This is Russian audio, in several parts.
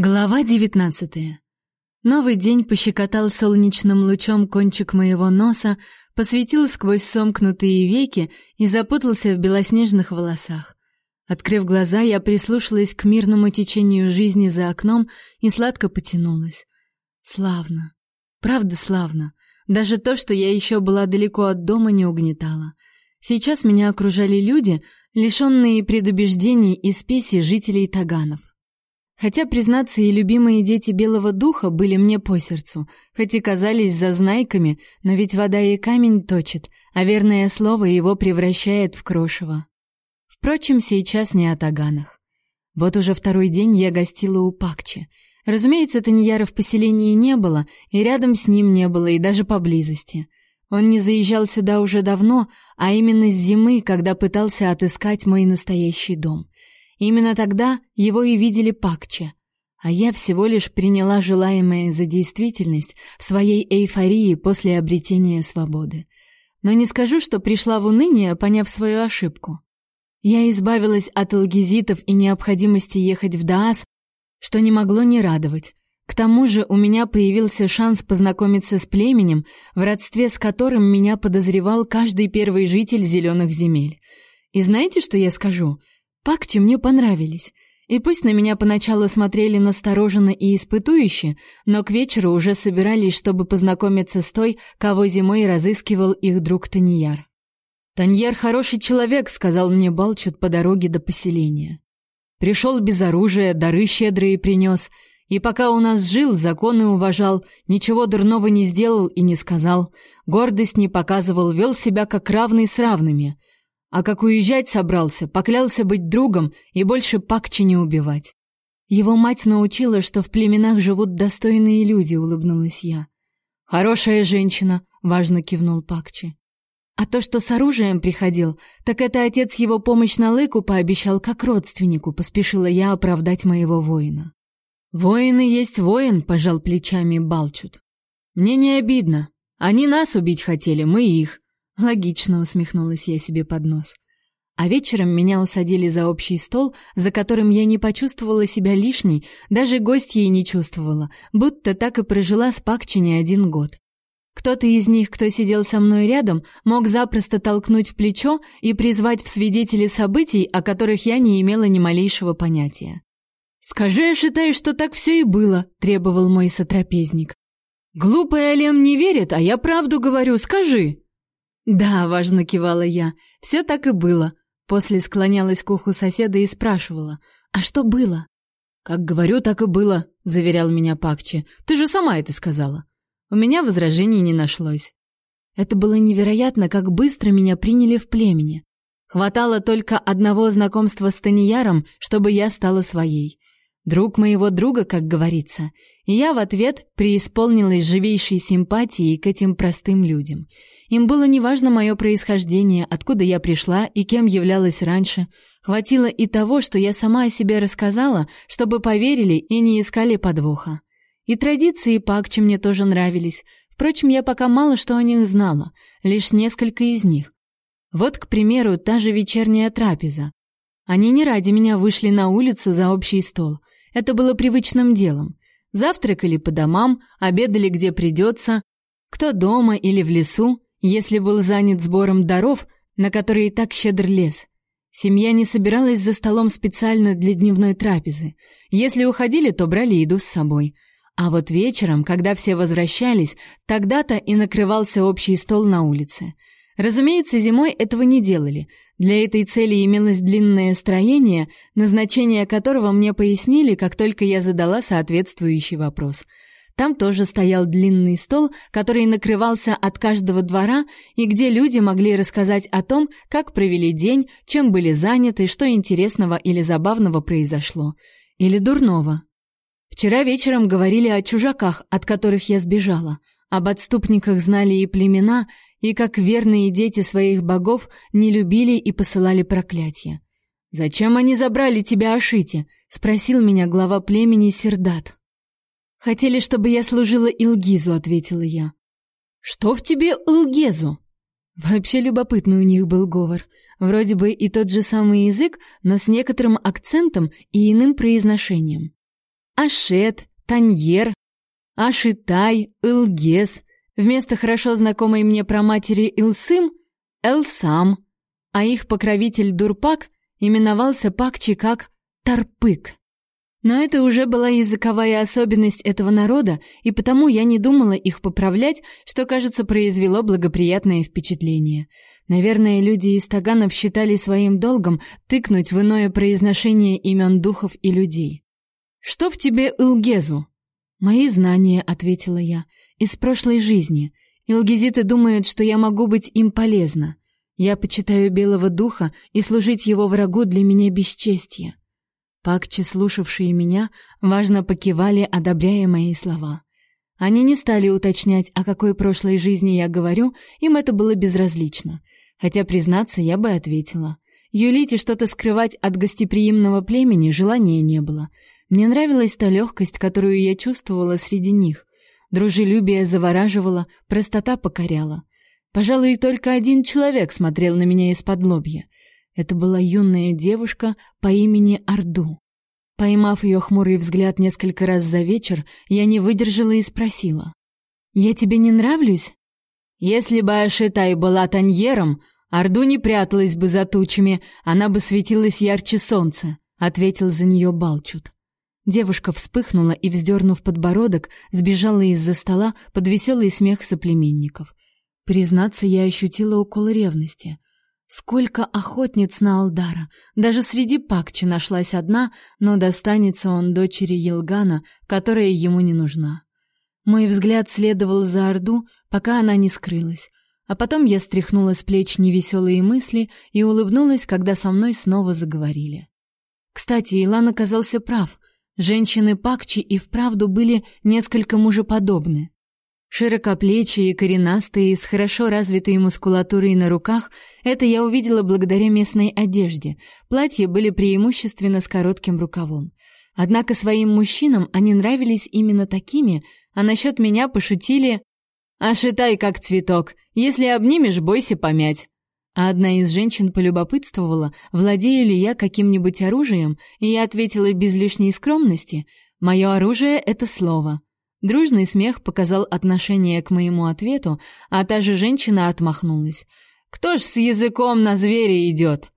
Глава 19. Новый день пощекотал солнечным лучом кончик моего носа, посветил сквозь сомкнутые веки и запутался в белоснежных волосах. Открыв глаза, я прислушалась к мирному течению жизни за окном и сладко потянулась. Славно. Правда славно. Даже то, что я еще была далеко от дома, не угнетало. Сейчас меня окружали люди, лишенные предубеждений и спеси жителей Таганов. Хотя, признаться, и любимые дети Белого Духа были мне по сердцу, хоть и казались зазнайками, но ведь вода и камень точит, а верное слово его превращает в крошево. Впрочем, сейчас не о таганах. Вот уже второй день я гостила у Пакчи. Разумеется, Таньяра в поселении не было, и рядом с ним не было, и даже поблизости. Он не заезжал сюда уже давно, а именно с зимы, когда пытался отыскать мой настоящий дом — Именно тогда его и видели Пакче, а я всего лишь приняла желаемое за действительность в своей эйфории после обретения свободы. Но не скажу, что пришла в уныние, поняв свою ошибку. Я избавилась от алгезитов и необходимости ехать в Даас, что не могло не радовать. К тому же у меня появился шанс познакомиться с племенем, в родстве с которым меня подозревал каждый первый житель зеленых земель. И знаете, что я скажу? Пакчи мне понравились. И пусть на меня поначалу смотрели настороженно и испытующе, но к вечеру уже собирались, чтобы познакомиться с той, кого зимой разыскивал их друг Таньяр. «Таньяр хороший человек», — сказал мне Балчут по дороге до поселения. «Пришел без оружия, дары щедрые принес, и пока у нас жил, законы уважал, ничего дурного не сделал и не сказал, гордость не показывал, вел себя как равный с равными». А как уезжать собрался, поклялся быть другом и больше Пакчи не убивать. Его мать научила, что в племенах живут достойные люди, улыбнулась я. Хорошая женщина, важно кивнул Пакчи. А то, что с оружием приходил, так это отец его помощь на лыку пообещал как родственнику, поспешила я оправдать моего воина. Воины есть воин, пожал плечами Балчут. Мне не обидно. Они нас убить хотели, мы их. Логично усмехнулась я себе под нос. А вечером меня усадили за общий стол, за которым я не почувствовала себя лишней, даже гостьей не чувствовала, будто так и прожила с Пакчи не один год. Кто-то из них, кто сидел со мной рядом, мог запросто толкнуть в плечо и призвать в свидетели событий, о которых я не имела ни малейшего понятия. «Скажи, я считаю, что так все и было», — требовал мой сотрапезник. «Глупый Алем не верит, а я правду говорю, скажи». «Да», — важно кивала я, — «все так и было». После склонялась к уху соседа и спрашивала, «А что было?» «Как говорю, так и было», — заверял меня Пакчи. «Ты же сама это сказала». У меня возражений не нашлось. Это было невероятно, как быстро меня приняли в племени. Хватало только одного знакомства с Танияром, чтобы я стала своей. Друг моего друга, как говорится. И я в ответ преисполнилась живейшей симпатией к этим простым людям — им было неважно мое происхождение, откуда я пришла и кем являлась раньше. Хватило и того, что я сама о себе рассказала, чтобы поверили и не искали подвоха. И традиции Пакчи мне тоже нравились. Впрочем, я пока мало что о них знала, лишь несколько из них. Вот, к примеру, та же вечерняя трапеза. Они не ради меня вышли на улицу за общий стол. Это было привычным делом. Завтракали по домам, обедали где придется, кто дома или в лесу, если был занят сбором даров, на которые так щедр лес. Семья не собиралась за столом специально для дневной трапезы. Если уходили, то брали еду с собой. А вот вечером, когда все возвращались, тогда-то и накрывался общий стол на улице. Разумеется, зимой этого не делали. Для этой цели имелось длинное строение, назначение которого мне пояснили, как только я задала соответствующий вопрос — там тоже стоял длинный стол, который накрывался от каждого двора и где люди могли рассказать о том, как провели день, чем были заняты, что интересного или забавного произошло. Или дурного. Вчера вечером говорили о чужаках, от которых я сбежала. Об отступниках знали и племена, и как верные дети своих богов не любили и посылали проклятия. «Зачем они забрали тебя, Ашити?» — спросил меня глава племени Сердат. Хотели, чтобы я служила Илгизу, ответила я. Что в тебе Илгезу? Вообще любопытный у них был говор. Вроде бы и тот же самый язык, но с некоторым акцентом и иным произношением. Ашет, Таньер, Ашитай, Илгес. Вместо хорошо знакомой мне праматери Илсым — Элсам, а их покровитель Дурпак именовался Пакчи как Тарпык. Но это уже была языковая особенность этого народа, и потому я не думала их поправлять, что, кажется, произвело благоприятное впечатление. Наверное, люди из Таганов считали своим долгом тыкнуть в иное произношение имен духов и людей. «Что в тебе, Илгезу?» «Мои знания», — ответила я, — «из прошлой жизни. Илгезиты думают, что я могу быть им полезна. Я почитаю белого духа, и служить его врагу для меня бесчестье». Пакчи, слушавшие меня, важно покивали, одобряя мои слова. Они не стали уточнять, о какой прошлой жизни я говорю, им это было безразлично. Хотя, признаться, я бы ответила. Юлите что-то скрывать от гостеприимного племени желания не было. Мне нравилась та легкость, которую я чувствовала среди них. Дружелюбие завораживало, простота покоряла. Пожалуй, только один человек смотрел на меня из-под лобья — это была юная девушка по имени Арду. Поймав ее хмурый взгляд несколько раз за вечер, я не выдержала и спросила. «Я тебе не нравлюсь?» «Если бы Ашитай была таньером, Арду не пряталась бы за тучами, она бы светилась ярче солнца», — ответил за нее Балчут. Девушка вспыхнула и, вздернув подбородок, сбежала из-за стола под веселый смех соплеменников. Признаться, я ощутила укол ревности. Сколько охотниц на Алдара! Даже среди Пакчи нашлась одна, но достанется он дочери Елгана, которая ему не нужна. Мой взгляд следовал за Орду, пока она не скрылась. А потом я стряхнула с плеч невеселые мысли и улыбнулась, когда со мной снова заговорили. Кстати, Илан оказался прав. Женщины Пакчи и вправду были несколько мужеподобны. Широкоплечие и коренастые, с хорошо развитой мускулатурой на руках, это я увидела благодаря местной одежде. Платья были преимущественно с коротким рукавом. Однако своим мужчинам они нравились именно такими, а насчет меня пошутили «Ошитай, как цветок, если обнимешь, бойся помять». А одна из женщин полюбопытствовала, владею ли я каким-нибудь оружием, и я ответила без лишней скромности «Мое оружие — это слово». Дружный смех показал отношение к моему ответу, а та же женщина отмахнулась. «Кто ж с языком на зверя идет?»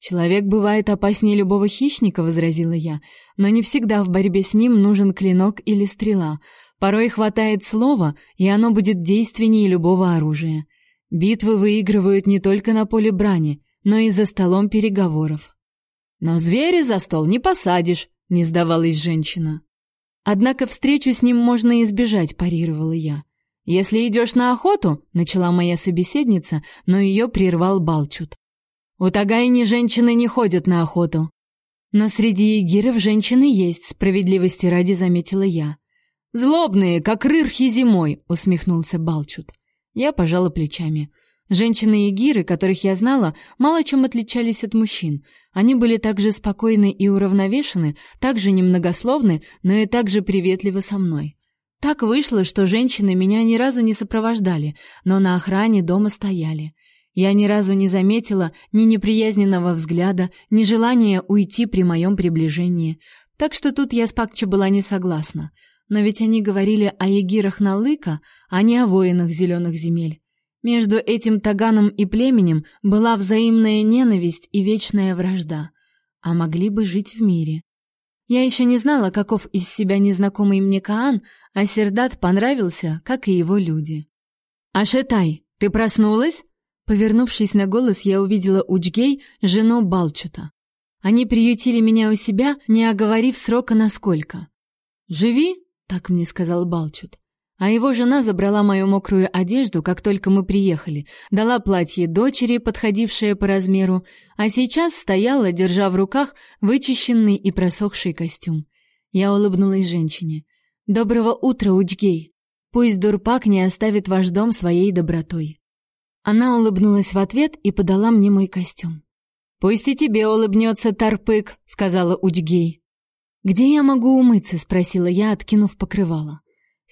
«Человек бывает опаснее любого хищника», — возразила я, «но не всегда в борьбе с ним нужен клинок или стрела. Порой хватает слова, и оно будет действеннее любого оружия. Битвы выигрывают не только на поле брани, но и за столом переговоров». «Но зверя за стол не посадишь», — не сдавалась женщина. Однако встречу с ним можно избежать, парировала я. Если идешь на охоту, начала моя собеседница, но ее прервал Балчут. У Тагайни женщины не ходят на охоту. Но среди егиров женщины есть, справедливости ради заметила я. Злобные, как рырхи зимой, усмехнулся Балчут. Я пожала плечами. Женщины-егиры, которых я знала, мало чем отличались от мужчин. Они были также спокойны и уравновешены, также немногословны, но и также приветливы со мной. Так вышло, что женщины меня ни разу не сопровождали, но на охране дома стояли. Я ни разу не заметила ни неприязненного взгляда, ни желания уйти при моем приближении. Так что тут я с Пакчи была не согласна. Но ведь они говорили о егирах Налыка, а не о воинах зеленых земель. Между этим таганом и племенем была взаимная ненависть и вечная вражда, а могли бы жить в мире. Я еще не знала, каков из себя незнакомый мне Каан, а Сердат понравился, как и его люди. «Ашетай, ты проснулась?» Повернувшись на голос, я увидела Учгей, жену Балчута. Они приютили меня у себя, не оговорив срока насколько. «Живи», — так мне сказал Балчут. А его жена забрала мою мокрую одежду, как только мы приехали, дала платье дочери, подходившее по размеру, а сейчас стояла, держа в руках вычищенный и просохший костюм. Я улыбнулась женщине. «Доброго утра, Учгей! Пусть Дурпак не оставит ваш дом своей добротой». Она улыбнулась в ответ и подала мне мой костюм. «Пусть и тебе улыбнется Тарпык», — сказала Учгей. «Где я могу умыться?» — спросила я, откинув покрывало.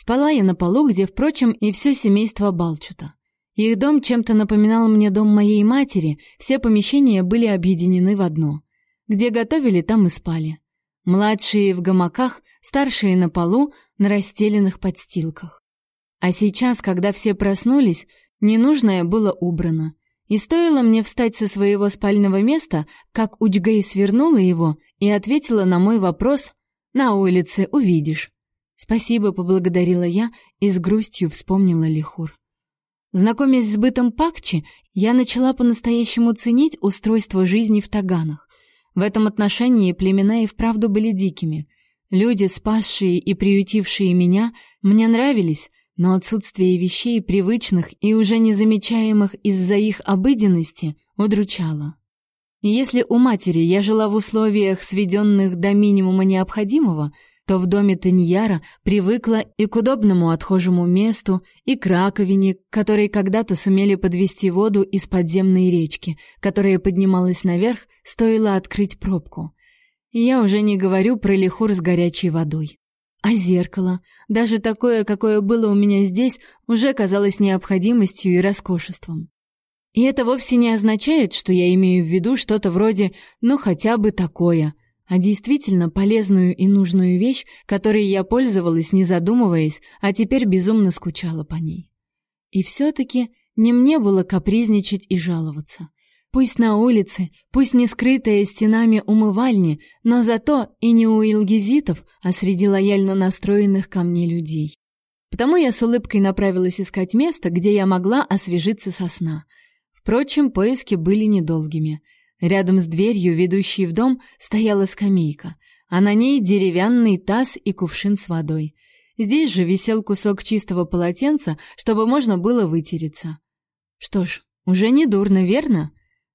Спала я на полу, где, впрочем, и все семейство Балчута. Их дом чем-то напоминал мне дом моей матери, все помещения были объединены в одно. Где готовили, там и спали. Младшие в гамаках, старшие на полу, на расстеленных подстилках. А сейчас, когда все проснулись, ненужное было убрано. И стоило мне встать со своего спального места, как Учгей свернула его и ответила на мой вопрос «На улице увидишь». «Спасибо», — поблагодарила я и с грустью вспомнила Лихур. Знакомясь с бытом Пакчи, я начала по-настоящему ценить устройство жизни в Таганах. В этом отношении племена и вправду были дикими. Люди, спасшие и приютившие меня, мне нравились, но отсутствие вещей, привычных и уже незамечаемых из-за их обыденности, удручало. И если у матери я жила в условиях, сведенных до минимума необходимого, то в доме Таньяра привыкла и к удобному отхожему месту, и к раковине, которой когда-то сумели подвести воду из подземной речки, которая поднималась наверх, стоило открыть пробку. И я уже не говорю про лихур с горячей водой. А зеркало, даже такое, какое было у меня здесь, уже казалось необходимостью и роскошеством. И это вовсе не означает, что я имею в виду что-то вроде «ну хотя бы такое», а действительно полезную и нужную вещь, которой я пользовалась, не задумываясь, а теперь безумно скучала по ней. И все-таки не мне было капризничать и жаловаться. Пусть на улице, пусть не скрытая стенами умывальни, но зато и не у илгизитов, а среди лояльно настроенных ко мне людей. Потому я с улыбкой направилась искать место, где я могла освежиться со сна. Впрочем, поиски были недолгими. Рядом с дверью, ведущей в дом, стояла скамейка, а на ней деревянный таз и кувшин с водой. Здесь же висел кусок чистого полотенца, чтобы можно было вытереться. Что ж, уже не дурно, верно?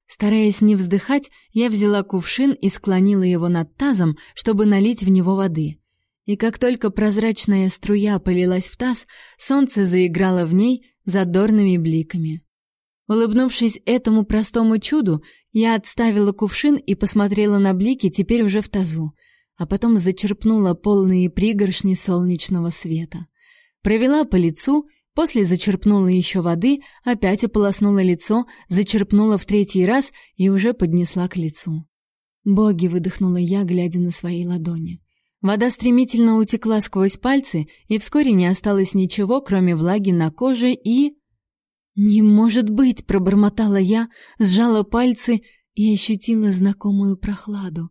Стараясь не вздыхать, я взяла кувшин и склонила его над тазом, чтобы налить в него воды. И как только прозрачная струя полилась в таз, солнце заиграло в ней задорными бликами. Улыбнувшись этому простому чуду, я отставила кувшин и посмотрела на блики теперь уже в тазу, а потом зачерпнула полные пригоршни солнечного света. Провела по лицу После зачерпнула еще воды, опять ополоснула лицо, зачерпнула в третий раз и уже поднесла к лицу. «Боги!» — выдохнула я, глядя на свои ладони. Вода стремительно утекла сквозь пальцы, и вскоре не осталось ничего, кроме влаги на коже и... «Не может быть!» — пробормотала я, сжала пальцы и ощутила знакомую прохладу.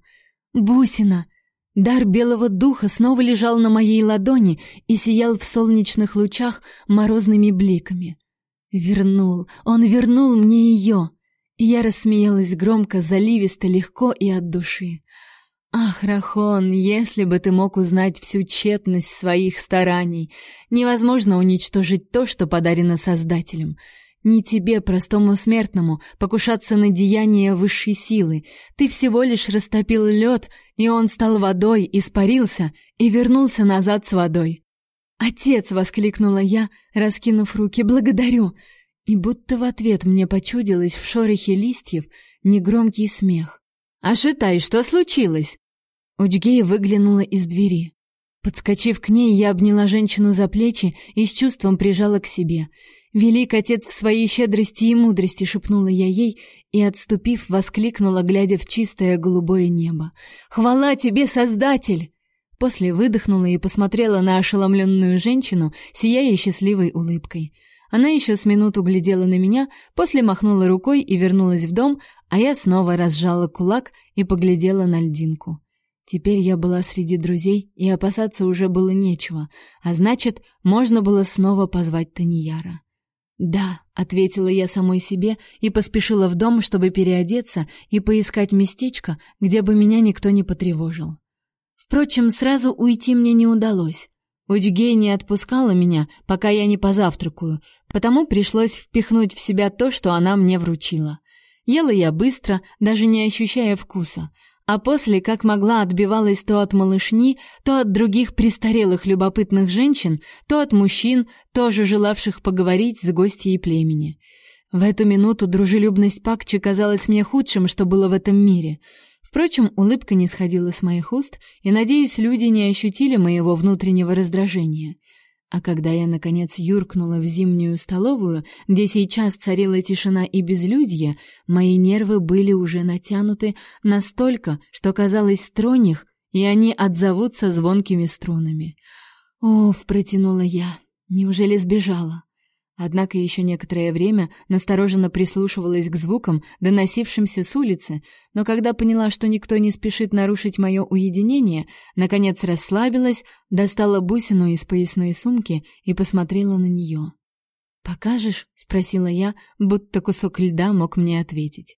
«Бусина! Дар белого духа снова лежал на моей ладони и сиял в солнечных лучах морозными бликами. Вернул, он вернул мне ее. Я рассмеялась громко, заливисто, легко и от души. Ах, Рахон, если бы ты мог узнать всю тщетность своих стараний. Невозможно уничтожить то, что подарено Создателем. Не тебе, простому смертному, покушаться на деяния высшей силы. Ты всего лишь растопил лед, и он стал водой, испарился и вернулся назад с водой. «Отец!» — воскликнула я, раскинув руки. «Благодарю!» И будто в ответ мне почудилось в шорохе листьев негромкий смех. «Ашитай, что случилось?» Учгей выглянула из двери. Подскочив к ней, я обняла женщину за плечи и с чувством прижала к себе — «Велик отец в своей щедрости и мудрости», — шепнула я ей и, отступив, воскликнула, глядя в чистое голубое небо. «Хвала тебе, Создатель!» После выдохнула и посмотрела на ошеломленную женщину, сияя счастливой улыбкой. Она еще с минуту глядела на меня, после махнула рукой и вернулась в дом, а я снова разжала кулак и поглядела на льдинку. Теперь я была среди друзей, и опасаться уже было нечего, а значит, можно было снова позвать Таньяра. «Да», — ответила я самой себе и поспешила в дом, чтобы переодеться и поискать местечко, где бы меня никто не потревожил. Впрочем, сразу уйти мне не удалось. Удьгей не отпускала меня, пока я не позавтракаю, потому пришлось впихнуть в себя то, что она мне вручила. Ела я быстро, даже не ощущая вкуса, а после, как могла, отбивалась то от малышни, то от других престарелых любопытных женщин, то от мужчин, тоже желавших поговорить с гостьей племени. В эту минуту дружелюбность Пакчи казалась мне худшим, что было в этом мире. Впрочем, улыбка не сходила с моих уст, и, надеюсь, люди не ощутили моего внутреннего раздражения. А когда я, наконец, юркнула в зимнюю столовую, где сейчас царила тишина и безлюдье, мои нервы были уже натянуты настолько, что, казалось, строних и они отзовутся звонкими струнами. Уф, протянула я. Неужели сбежала? Однако еще некоторое время настороженно прислушивалась к звукам, доносившимся с улицы, но когда поняла, что никто не спешит нарушить мое уединение, наконец расслабилась, достала бусину из поясной сумки и посмотрела на нее. «Покажешь?» — спросила я, будто кусок льда мог мне ответить.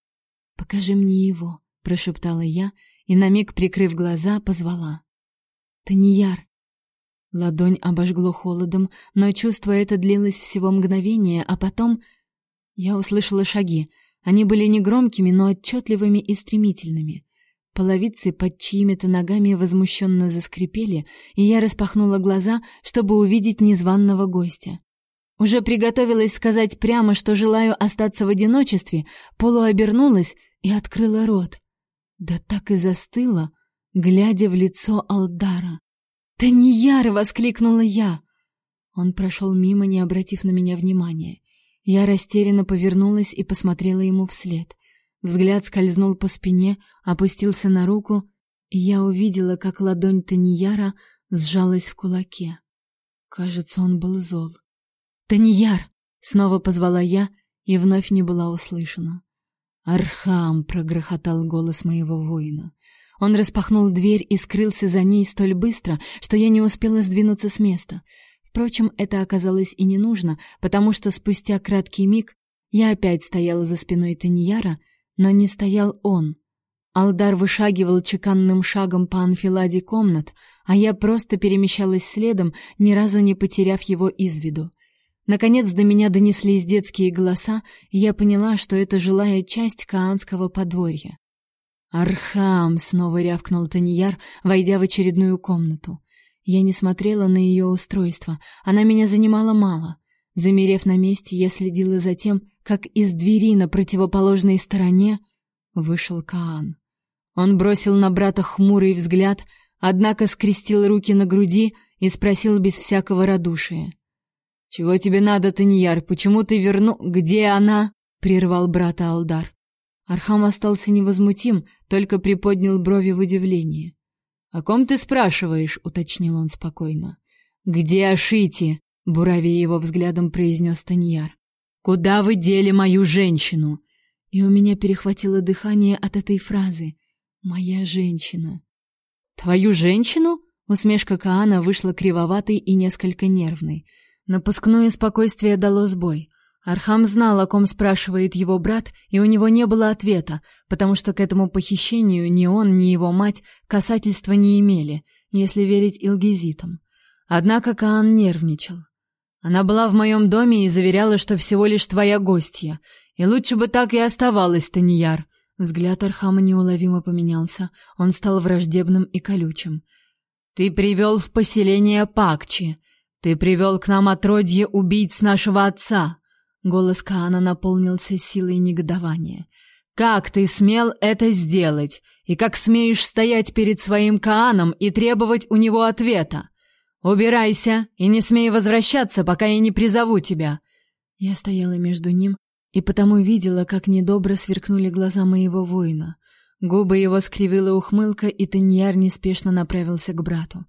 «Покажи мне его», — прошептала я и, на миг прикрыв глаза, позвала. «Таньяр!» Ладонь обожгло холодом, но чувство это длилось всего мгновение, а потом я услышала шаги. Они были негромкими, но отчетливыми и стремительными. Половицы под чьими-то ногами возмущенно заскрипели, и я распахнула глаза, чтобы увидеть незваного гостя. Уже приготовилась сказать прямо, что желаю остаться в одиночестве, полуобернулась и открыла рот. Да так и застыла, глядя в лицо Алдара. «Таньяр!» — воскликнула я. Он прошел мимо, не обратив на меня внимания. Я растерянно повернулась и посмотрела ему вслед. Взгляд скользнул по спине, опустился на руку, и я увидела, как ладонь Таньяра сжалась в кулаке. Кажется, он был зол. «Таньяр!» — снова позвала я и вновь не была услышана. «Архам!» — прогрохотал голос моего воина. Он распахнул дверь и скрылся за ней столь быстро, что я не успела сдвинуться с места. Впрочем, это оказалось и не нужно, потому что спустя краткий миг я опять стояла за спиной Таньяра, но не стоял он. Алдар вышагивал чеканным шагом по анфиладе комнат, а я просто перемещалась следом, ни разу не потеряв его из виду. Наконец до меня донеслись детские голоса, и я поняла, что это жилая часть каанского подворья. «Архам!» — снова рявкнул Таньяр, войдя в очередную комнату. Я не смотрела на ее устройство, она меня занимала мало. Замерев на месте, я следила за тем, как из двери на противоположной стороне вышел Каан. Он бросил на брата хмурый взгляд, однако скрестил руки на груди и спросил без всякого радушия. «Чего тебе надо, Таньяр? Почему ты верну... Где она?» — прервал брата Алдар. Архам остался невозмутим, только приподнял брови в удивлении. «О ком ты спрашиваешь?» — уточнил он спокойно. «Где Ашити?» — буравя его взглядом произнес Таньяр. «Куда вы дели мою женщину?» И у меня перехватило дыхание от этой фразы. «Моя женщина». «Твою женщину?» — усмешка Каана вышла кривоватой и несколько нервной — Напускное спокойствие дало сбой. Архам знал, о ком спрашивает его брат, и у него не было ответа, потому что к этому похищению ни он, ни его мать касательства не имели, если верить Илгизитам. Однако Каан нервничал. Она была в моем доме и заверяла, что всего лишь твоя гостья, и лучше бы так и оставалась, Таньяр. Взгляд Архама неуловимо поменялся, он стал враждебным и колючим. Ты привел в поселение Пакчи, ты привел к нам отродье убийц нашего отца. Голос Каана наполнился силой негодования. Как ты смел это сделать? И как смеешь стоять перед своим Кааном и требовать у него ответа? Убирайся и не смей возвращаться, пока я не призову тебя. Я стояла между ним и потому видела, как недобро сверкнули глаза моего воина. Губы его скривила ухмылка, и Таньяр неспешно направился к брату.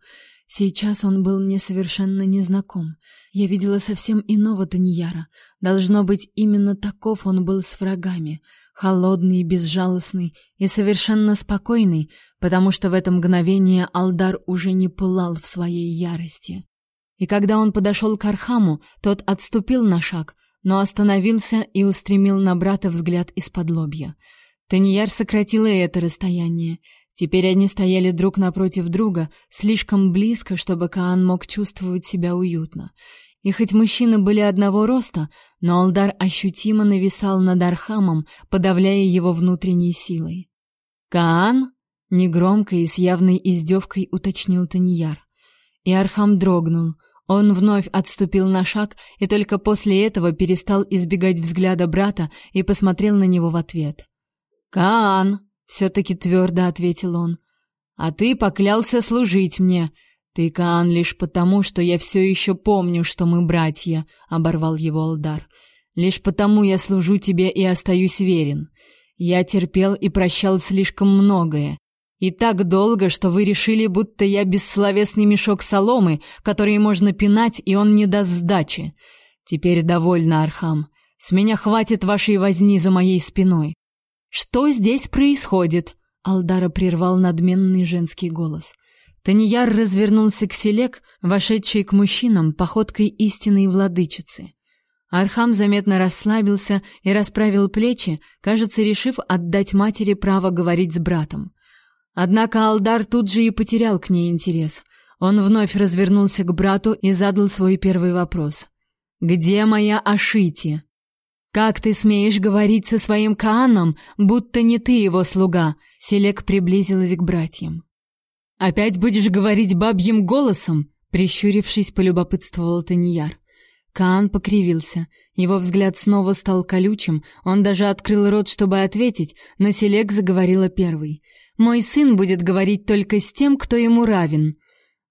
Сейчас он был мне совершенно незнаком. Я видела совсем иного Таньяра. Должно быть, именно таков он был с врагами. Холодный, безжалостный и совершенно спокойный, потому что в это мгновение Алдар уже не пылал в своей ярости. И когда он подошел к Архаму, тот отступил на шаг, но остановился и устремил на брата взгляд исподлобья. Таньяр сократил и это расстояние. Теперь они стояли друг напротив друга, слишком близко, чтобы Каан мог чувствовать себя уютно. И хоть мужчины были одного роста, но Алдар ощутимо нависал над Архамом, подавляя его внутренней силой. «Каан?» — негромко и с явной издевкой уточнил Таньяр. И Архам дрогнул. Он вновь отступил на шаг и только после этого перестал избегать взгляда брата и посмотрел на него в ответ. «Каан!» Все-таки твердо ответил он. А ты поклялся служить мне. Ты, Каан, лишь потому, что я все еще помню, что мы братья, оборвал его Алдар. Лишь потому я служу тебе и остаюсь верен. Я терпел и прощал слишком многое. И так долго, что вы решили, будто я бессловесный мешок соломы, который можно пинать, и он не даст сдачи. Теперь довольно, Архам. С меня хватит вашей возни за моей спиной. Что здесь происходит? Алдара прервал надменный женский голос. Танияр развернулся к Селек, вошедшей к мужчинам походкой истинной владычицы. Архам заметно расслабился и расправил плечи, кажется, решив отдать матери право говорить с братом. Однако Алдар тут же и потерял к ней интерес. Он вновь развернулся к брату и задал свой первый вопрос. «Где моя Ашити?» «Как ты смеешь говорить со своим Кааном, будто не ты его слуга?» Селек приблизилась к братьям. «Опять будешь говорить бабьим голосом?» Прищурившись, полюбопытствовал Таньяр. Каан покривился. Его взгляд снова стал колючим. Он даже открыл рот, чтобы ответить, но Селек заговорила первой. «Мой сын будет говорить только с тем, кто ему равен».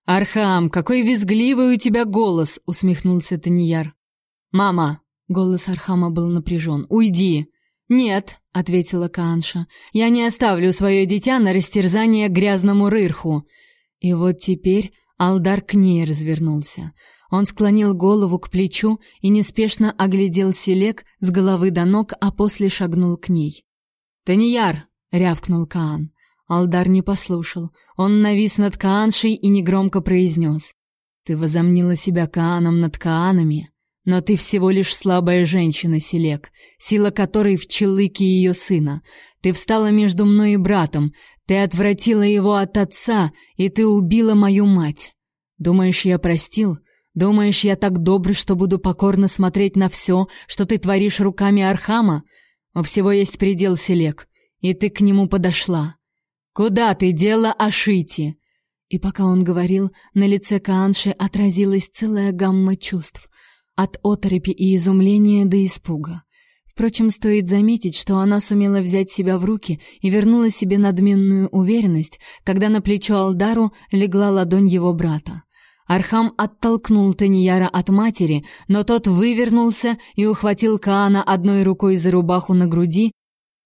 «Архам, какой визгливый у тебя голос!» — усмехнулся Таньяр. «Мама!» — голос Архама был напряжен. «Уйди!» «Нет», — ответила Каанша, — «я не оставлю свое дитя на растерзание грязному рырху». И вот теперь Алдар к ней развернулся. Он склонил голову к плечу и неспешно оглядел Селек с головы до ног, а после шагнул к ней. «Таньяр!» — рявкнул Каан. Алдар не послушал. Он навис над Кааншей и негромко произнес. «Ты возомнила себя Кааном над Каанами, но ты всего лишь слабая женщина, Селек, сила которой в челыке ее сына. Ты встала между мной и братом, ты отвратила его от отца, и ты убила мою мать. Думаешь, я простил? Думаешь, я так добр, что буду покорно смотреть на все, что ты творишь руками Архама? У всего есть предел, Селек, и ты к нему подошла. Куда ты дела Ашити?» И пока он говорил, на лице Каанши отразилась целая гамма чувств, от оторопи и изумления до испуга. Впрочем, стоит заметить, что она сумела взять себя в руки и вернула себе надменную уверенность, когда на плечо Алдару легла ладонь его брата. Архам оттолкнул Таньяра от матери, но тот вывернулся и ухватил Каана одной рукой за рубаху на груди,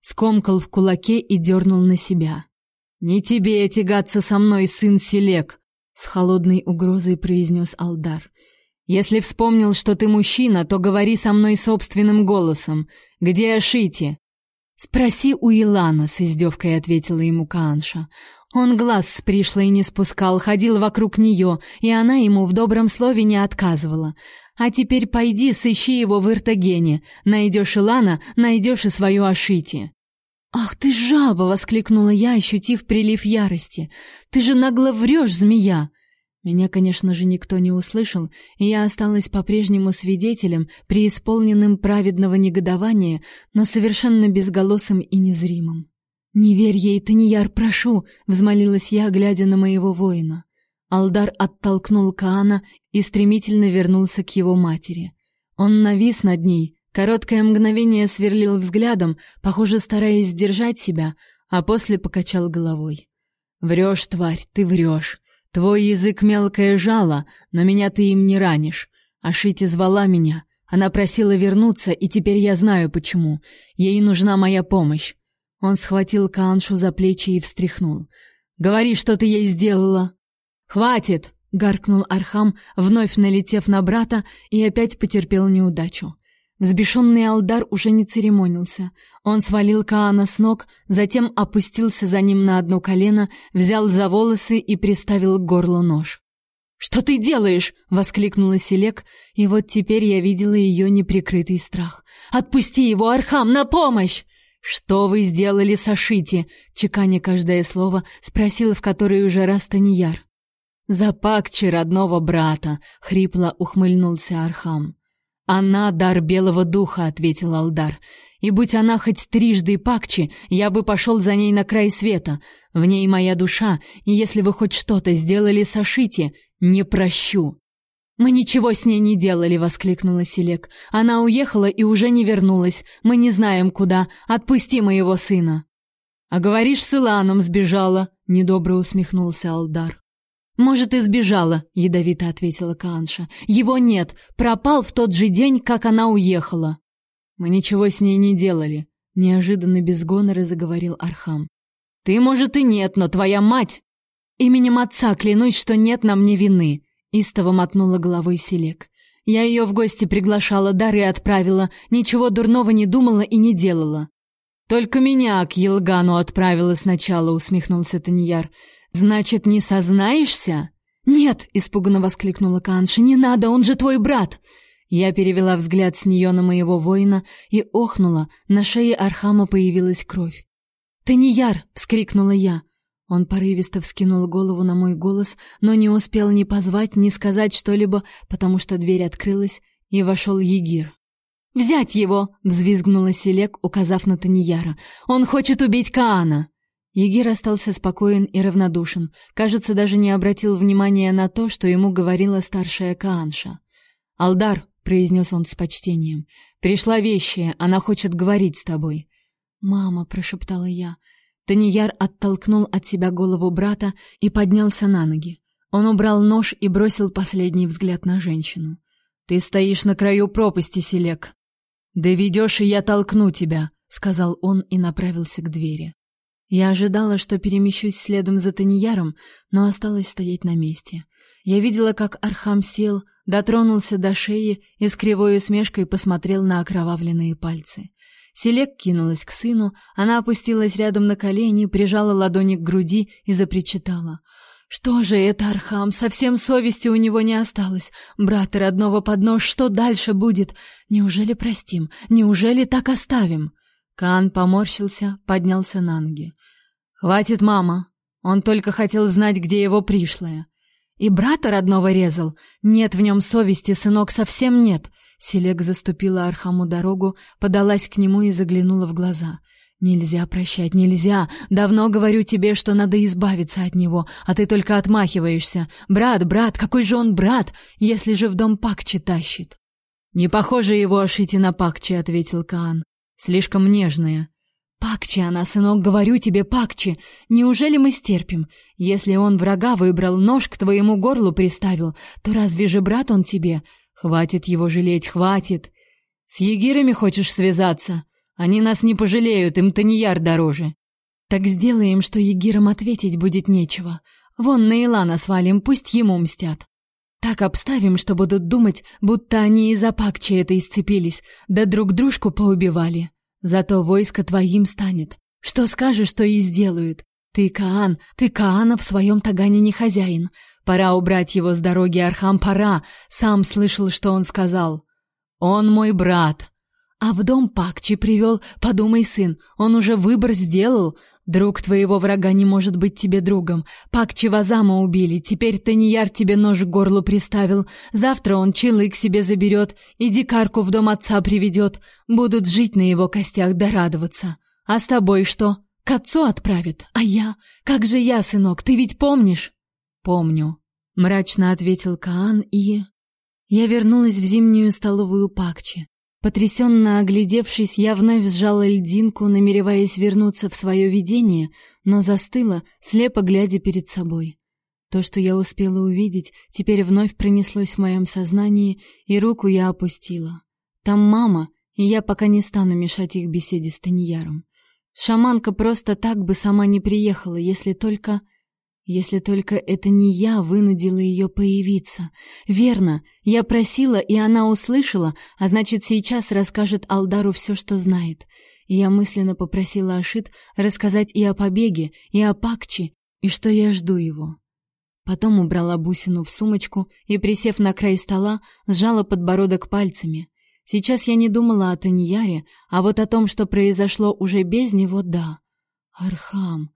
скомкал в кулаке и дернул на себя. «Не тебе тягаться со мной, сын Селек!» — с холодной угрозой произнес Алдар. «Если вспомнил, что ты мужчина, то говори со мной собственным голосом. Где Ашити?» «Спроси у Илана», — с издевкой ответила ему Каанша. Он глаз с пришлой не спускал, ходил вокруг нее, и она ему в добром слове не отказывала. А теперь пойди, сыщи его в Иртагене. Найдешь Илана, найдешь и свою Ашити. «Ах ты жаба!» — воскликнула я, ощутив прилив ярости. «Ты же нагло врешь, змея!» Меня, конечно же, никто не услышал, и я осталась по-прежнему свидетелем, преисполненным праведного негодования, но совершенно безголосым и незримым. «Не верь ей, Таньяр, прошу!» — взмолилась я, глядя на моего воина. Алдар оттолкнул Каана и стремительно вернулся к его матери. Он навис над ней, короткое мгновение сверлил взглядом, похоже, стараясь сдержать себя, а после покачал головой. «Врешь, тварь, ты врешь. Твой язык мелкое жало, но меня ты им не ранишь. Ашити звала меня. Она просила вернуться, и теперь я знаю почему. Ей нужна моя помощь. Он схватил Каншу за плечи и встряхнул. «Говори, что ты ей сделала!» «Хватит!» — гаркнул Архам, вновь налетев на брата, и опять потерпел неудачу. Взбешенный Алдар уже не церемонился. Он свалил Каана с ног, затем опустился за ним на одно колено, взял за волосы и приставил к горлу нож. «Что ты делаешь?» — воскликнула Селек, и вот теперь я видела ее неприкрытый страх. «Отпусти его, Архам, на помощь!» «Что вы сделали с Ашити?» — чеканя каждое слово, спросил в который уже раз Таньяр. «За пакчи родного брата», — хрипло ухмыльнулся Архам. «Она — дар белого духа», — ответил Алдар. «И будь она хоть трижды пакчи, я бы пошел за ней на край света. В ней моя душа, и если вы хоть что-то сделали с Ашити, не прощу». «Мы ничего с ней не делали!» — воскликнула Селек. «Она уехала и уже не вернулась. Мы не знаем, куда. Отпусти моего сына!» «А говоришь, с Иланом сбежала!» — недобро усмехнулся Алдар. «Может, и сбежала», — ядовито ответила Канша. «Его нет. Пропал в тот же день, как она уехала». «Мы ничего с ней не делали», — неожиданно без гонора заговорил Архам. Ты, может, и нет, но твоя мать... Именем отца клянусь, что нет на мне вины, истово мотнула головой Селек. Я ее в гости приглашала, дары отправила, ничего дурного не думала и не делала. Только меня к Елгану отправила сначала, усмехнулся Таньяр. Значит, не сознаешься? Нет, испуганно воскликнула Канша. Не надо, он же твой брат. Я перевела взгляд с нее на моего воина и охнула. На шее Архама появилась кровь. «Таньяр!» — вскрикнула я. Он порывисто вскинул голову на мой голос, но не успел ни позвать, ни сказать что-либо, потому что дверь открылась, и вошел Егир. «Взять его!» — взвизгнула Селек, указав на Таньяра. «Он хочет убить Каана!» Егир остался спокоен и равнодушен, кажется, даже не обратил внимания на то, что ему говорила старшая Каанша. «Алдар!» — произнес он с почтением. «Пришла вещая, она хочет говорить с тобой». «Мама!» — прошептала я. Таньяр оттолкнул от себя голову брата и поднялся на ноги. Он убрал нож и бросил последний взгляд на женщину. «Ты стоишь на краю пропасти, Селек. Доведешь, и я толкну тебя», — сказал он и направился к двери. Я ожидала, что перемещусь следом за Таньяром, но осталась стоять на месте. Я видела, как Архам сел, дотронулся до шеи и с кривой усмешкой посмотрел на окровавленные пальцы. Селек кинулась к сыну, она опустилась рядом на колени, прижала ладони к груди и запричитала. «Что же это, Архам, совсем совести у него не осталось. Брата родного под нож, что дальше будет? Неужели простим? Неужели так оставим?» Каан поморщился, поднялся на ноги. «Хватит, мама. Он только хотел знать, где его пришлое. И брата родного резал. Нет в нем совести, сынок, совсем нет. Селек заступила Архаму дорогу, подалась к нему и заглянула в глаза. Нельзя прощать, нельзя. Давно говорю тебе, что надо избавиться от него, а ты только отмахиваешься. Брат, брат, какой же он брат, если же в дом Пакчи тащит? Не похоже его ошить на Пакчи, ответил Каан. Слишком нежная. Пакчи она, сынок, говорю тебе, Пакчи. Неужели мы стерпим? Если он врага выбрал, нож к твоему горлу приставил, то разве же брат он тебе? Хватит его жалеть, хватит. С егирами хочешь связаться? Они нас не пожалеют, им Таньяр дороже. Так сделаем, что егирам ответить будет нечего. Вон на Илана свалим, пусть ему мстят. Так обставим, что будут думать, будто они из-за пакчи этой сцепились, да друг дружку поубивали. Зато войско твоим станет. Что скажешь, то и сделают. Ты Каан, ты Каана в своем тагане не хозяин. Пора убрать его с дороги, Архам, пора. Сам слышал, что он сказал. Он мой брат. А в дом Пакчи привел, подумай, сын, он уже выбор сделал. Друг твоего врага не может быть тебе другом. Пакчи Вазама убили, теперь Таньяр тебе нож к горлу приставил. Завтра он Чилы к себе заберет и дикарку в дом отца приведет. Будут жить на его костях да радоваться. А с тобой что? К отцу отправят? А я? Как же я, сынок, ты ведь помнишь? Помню, мрачно ответил Каан и я вернулась в зимнюю столовую Пакчи. Потрясенно оглядевшись, я вновь сжала льдинку, намереваясь вернуться в свое видение, но застыла, слепо глядя перед собой. То, что я успела увидеть, теперь вновь пронеслось в моем сознании, и руку я опустила. Там мама, и я пока не стану мешать их беседе с Таньяром. Шаманка просто так бы сама не приехала, если только если только это не я вынудила ее появиться. Верно, я просила, и она услышала, а значит, сейчас расскажет Алдару все, что знает. И я мысленно попросила Ашит рассказать и о побеге, и о Пакче, и что я жду его. Потом убрала бусину в сумочку и, присев на край стола, сжала подбородок пальцами. Сейчас я не думала о Таньяре, а вот о том, что произошло уже без него, да. Архам.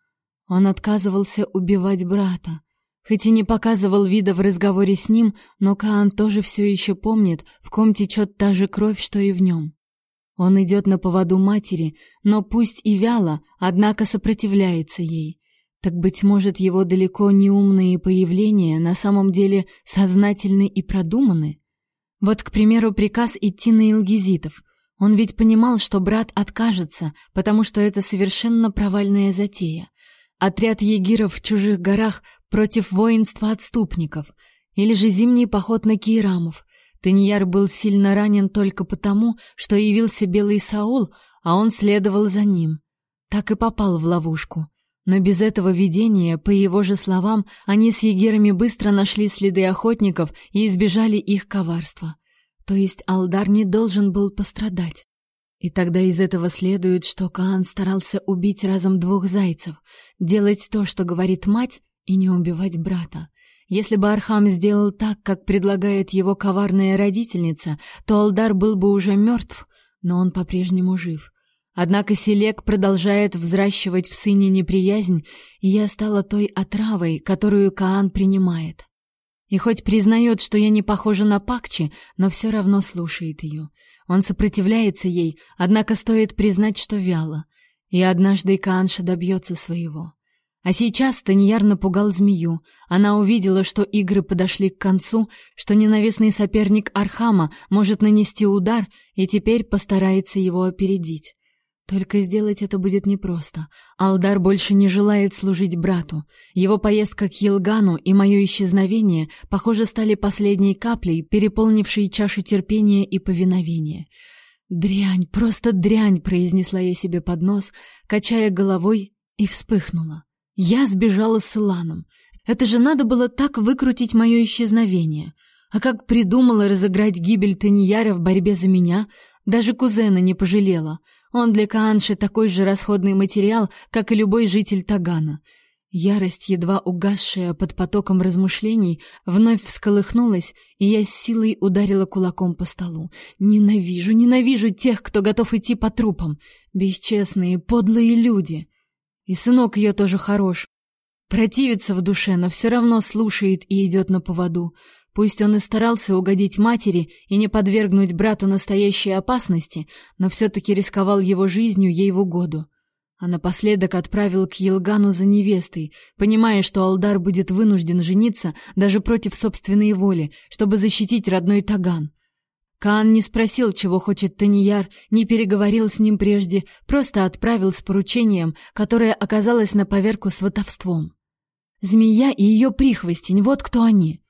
Он отказывался убивать брата. Хоть и не показывал вида в разговоре с ним, но Каан тоже все еще помнит, в ком течет та же кровь, что и в нем. Он идет на поводу матери, но пусть и вяло, однако сопротивляется ей. Так, быть может, его далеко не умные появления на самом деле сознательны и продуманы? Вот, к примеру, приказ идти на Илгизитов. Он ведь понимал, что брат откажется, потому что это совершенно провальная затея. Отряд егиров в чужих горах против воинства отступников, или же зимний поход на Кирамов. Таньяр был сильно ранен только потому, что явился белый Саул, а он следовал за ним. Так и попал в ловушку. Но без этого видения, по его же словам, они с егерами быстро нашли следы охотников и избежали их коварства. То есть Алдар не должен был пострадать. И тогда из этого следует, что Каан старался убить разом двух зайцев, делать то, что говорит мать, и не убивать брата. Если бы Архам сделал так, как предлагает его коварная родительница, то Алдар был бы уже мертв, но он по-прежнему жив. Однако Селек продолжает взращивать в сыне неприязнь, и я стала той отравой, которую Каан принимает. И хоть признает, что я не похожа на Пакчи, но все равно слушает ее. Он сопротивляется ей, однако стоит признать, что вяло. И однажды Каанша добьется своего. А сейчас Таньяр напугал змею. Она увидела, что игры подошли к концу, что ненавистный соперник Архама может нанести удар, и теперь постарается его опередить. Только сделать это будет непросто. Алдар больше не желает служить брату. Его поездка к Елгану и мое исчезновение, похоже, стали последней каплей, переполнившей чашу терпения и повиновения. «Дрянь, просто дрянь!» — произнесла я себе под нос, качая головой, и вспыхнула. Я сбежала с Иланом. Это же надо было так выкрутить мое исчезновение. А как придумала разыграть гибель Таньяра в борьбе за меня, даже кузена не пожалела — он для Каанши такой же расходный материал, как и любой житель Тагана. Ярость, едва угасшая под потоком размышлений, вновь всколыхнулась, и я с силой ударила кулаком по столу. Ненавижу, ненавижу тех, кто готов идти по трупам. Бесчестные, подлые люди. И сынок ее тоже хорош. Противится в душе, но все равно слушает и идет на поводу. Пусть он и старался угодить матери и не подвергнуть брату настоящей опасности, но все-таки рисковал его жизнью ей в угоду. А напоследок отправил к Елгану за невестой, понимая, что Алдар будет вынужден жениться даже против собственной воли, чтобы защитить родной Таган. Каан не спросил, чего хочет Танияр, не переговорил с ним прежде, просто отправил с поручением, которое оказалось на поверку сватовством. Змея и ее прихвостень, вот кто они.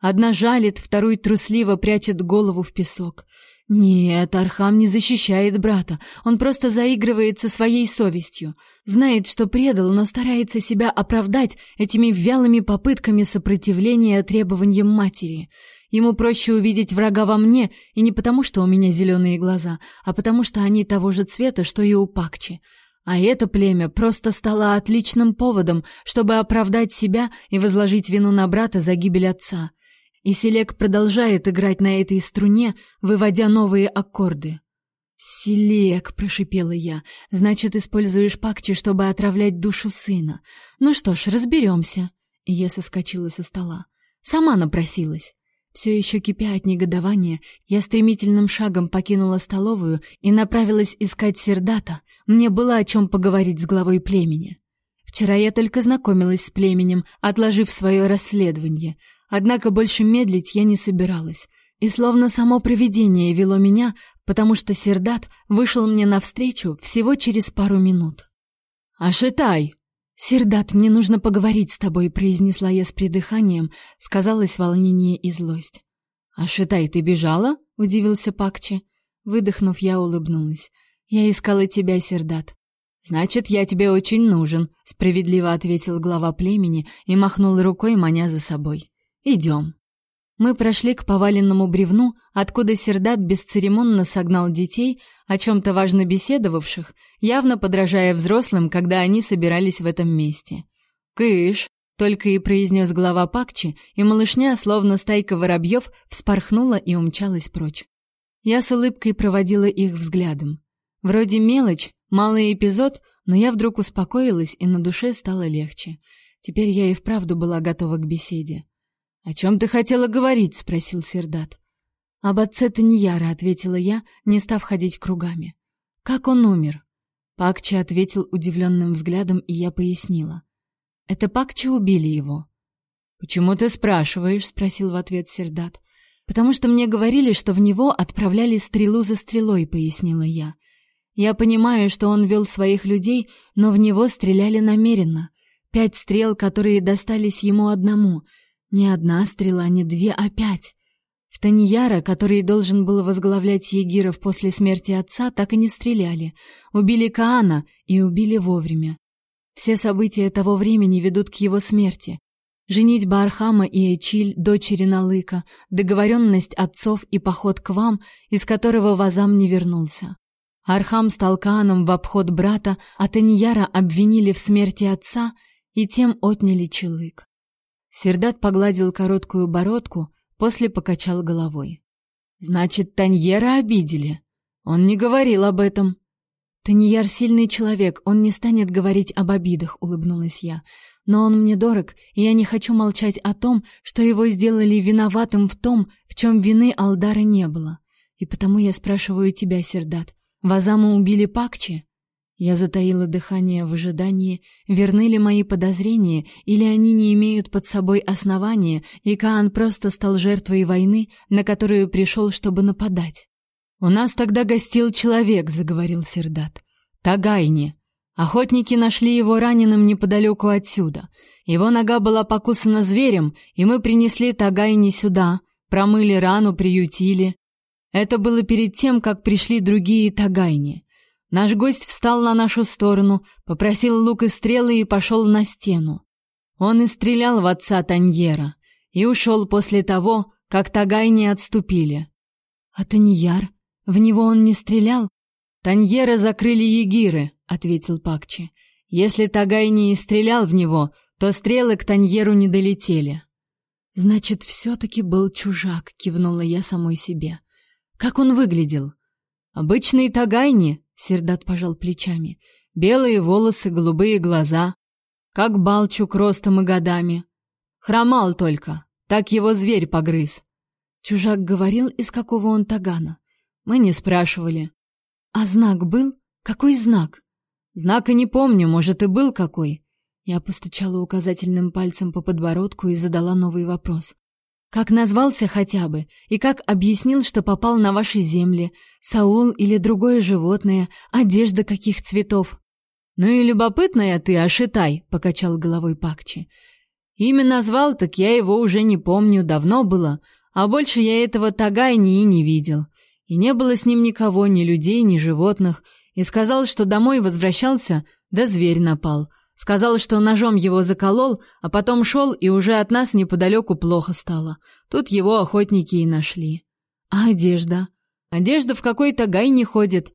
Одна жалит, второй трусливо прячет голову в песок. Нет, Архам не защищает брата. Он просто заигрывает со своей совестью. Знает, что предал, но старается себя оправдать этими вялыми попытками сопротивления требованиям матери. Ему проще увидеть врага во мне, и не потому, что у меня зеленые глаза, а потому, что они того же цвета, что и у Пакчи. А это племя просто стало отличным поводом, чтобы оправдать себя и возложить вину на брата за гибель отца. И Селек продолжает играть на этой струне, выводя новые аккорды. «Селек», — прошипела я, — «значит, используешь пакчи, чтобы отравлять душу сына. Ну что ж, разберемся». Я соскочила со стола. Сама напросилась. Все еще кипя от негодования, я стремительным шагом покинула столовую и направилась искать Сердата. Мне было о чем поговорить с главой племени. Вчера я только знакомилась с племенем, отложив свое расследование — Однако больше медлить я не собиралась, и словно само провидение вело меня, потому что Сердат вышел мне навстречу всего через пару минут. «Ашитай!» «Сердат, мне нужно поговорить с тобой», — произнесла я с придыханием, сказалось волнение и злость. «Ашитай, ты бежала?» — удивился Пакчи. Выдохнув, я улыбнулась. «Я искала тебя, Сердат. «Значит, я тебе очень нужен», — справедливо ответил глава племени и махнул рукой, маня за собой. Идем. Мы прошли к поваленному бревну, откуда Сердат бесцеремонно согнал детей, о чем-то важно беседовавших, явно подражая взрослым, когда они собирались в этом месте. «Кыш!» — только и произнес глава Пакчи, и малышня, словно стайка воробьев, вспорхнула и умчалась прочь. Я с улыбкой проводила их взглядом. Вроде мелочь, малый эпизод, но я вдруг успокоилась, и на душе стало легче. Теперь я и вправду была готова к беседе. «О чем ты хотела говорить?» — спросил Сердат. «Об отце Таньяра», — ответила я, не став ходить кругами. «Как он умер?» Пакчи ответил удивленным взглядом, и я пояснила. «Это Пакчи убили его». «Почему ты спрашиваешь?» — спросил в ответ Сердат. «Потому что мне говорили, что в него отправляли стрелу за стрелой», — пояснила я. «Я понимаю, что он вел своих людей, но в него стреляли намеренно. Пять стрел, которые достались ему одному — не одна стрела, не две, а пять. В Таньяра, который должен был возглавлять егиров после смерти отца, так и не стреляли. Убили Каана и убили вовремя. Все события того времени ведут к его смерти. Женитьба Архама и Эчиль, дочери Налыка, договоренность отцов и поход к вам, из которого Вазам не вернулся. Архам стал Кааном в обход брата, а Таньяра обвинили в смерти отца и тем отняли Челык. Сердат погладил короткую бородку, после покачал головой. Значит, Таньера обидели. Он не говорил об этом. Таньяр сильный человек, он не станет говорить об обидах, улыбнулась я. Но он мне дорог, и я не хочу молчать о том, что его сделали виноватым в том, в чем вины Алдара не было. И потому я спрашиваю тебя, Сердат, Вазама убили Пакчи? Я затаила дыхание в ожидании, верны ли мои подозрения, или они не имеют под собой основания, и Каан просто стал жертвой войны, на которую пришел, чтобы нападать. «У нас тогда гостил человек», — заговорил Сердат. «Тагайни. Охотники нашли его раненым неподалеку отсюда. Его нога была покусана зверем, и мы принесли Тагайни сюда, промыли рану, приютили. Это было перед тем, как пришли другие Тагайни». Наш гость встал на нашу сторону, попросил лук и стрелы и пошел на стену. Он и стрелял в отца Таньера и ушел после того, как Тагайни отступили. А Таньяр? В него он не стрелял? Таньера закрыли егиры, ответил Пакчи. Если Тагайни и стрелял в него, то стрелы к Таньеру не долетели. Значит, все таки был чужак, кивнула я самой себе. Как он выглядел? Обычный Тагайни, Сердат пожал плечами. Белые волосы, голубые глаза, как Балчук ростом и годами. Хромал только, так его зверь погрыз. Чужак говорил, из какого он тагана. Мы не спрашивали. А знак был? Какой знак? Знака не помню, может и был какой. Я постучала указательным пальцем по подбородку и задала новый вопрос. Как назвался хотя бы и как объяснил, что попал на ваши земли? Саул или другое животное, одежда каких цветов? Ну и любопытная ты, Ашитай, покачал головой Пакчи. Имя назвал, так я его уже не помню, давно было, а больше я этого Тагайни и не видел. И не было с ним никого, ни людей, ни животных, и сказал, что домой возвращался, да зверь напал. Сказал, что ножом его заколол, а потом шел, и уже от нас неподалеку плохо стало. Тут его охотники и нашли. А одежда? Одежда в какой-то гай не ходит.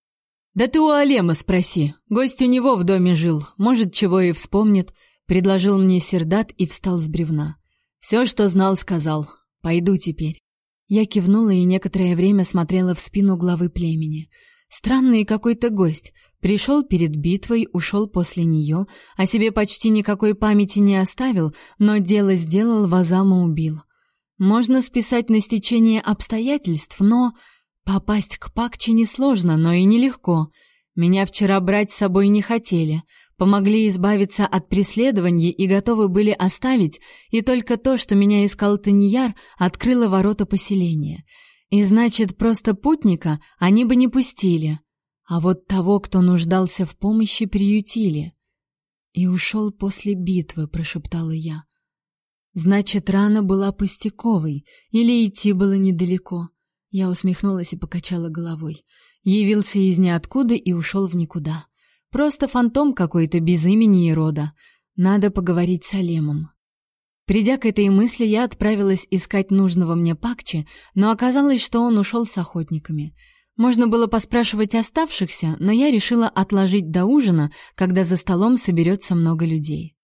Да ты у Алема спроси. Гость у него в доме жил, может, чего и вспомнит. Предложил мне Сердат и встал с бревна. Все, что знал, сказал. Пойду теперь. Я кивнула и некоторое время смотрела в спину главы племени. Странный какой-то гость. Пришел перед битвой, ушел после нее, о себе почти никакой памяти не оставил, но дело сделал, Вазама убил. Можно списать на стечение обстоятельств, но попасть к Пакче несложно, но и нелегко. Меня вчера брать с собой не хотели, помогли избавиться от преследования и готовы были оставить, и только то, что меня искал Таньяр, открыло ворота поселения. И значит, просто путника они бы не пустили. А вот того, кто нуждался в помощи, приютили. И ушел после битвы, прошептала я. Значит, рана была пустяковой, или идти было недалеко. Я усмехнулась и покачала головой. Явился из ниоткуда и ушел в никуда. Просто фантом какой-то без имени и рода. Надо поговорить с Алемом. Придя к этой мысли, я отправилась искать нужного мне Пакчи, но оказалось, что он ушел с охотниками. Можно было поспрашивать оставшихся, но я решила отложить до ужина, когда за столом соберется много людей.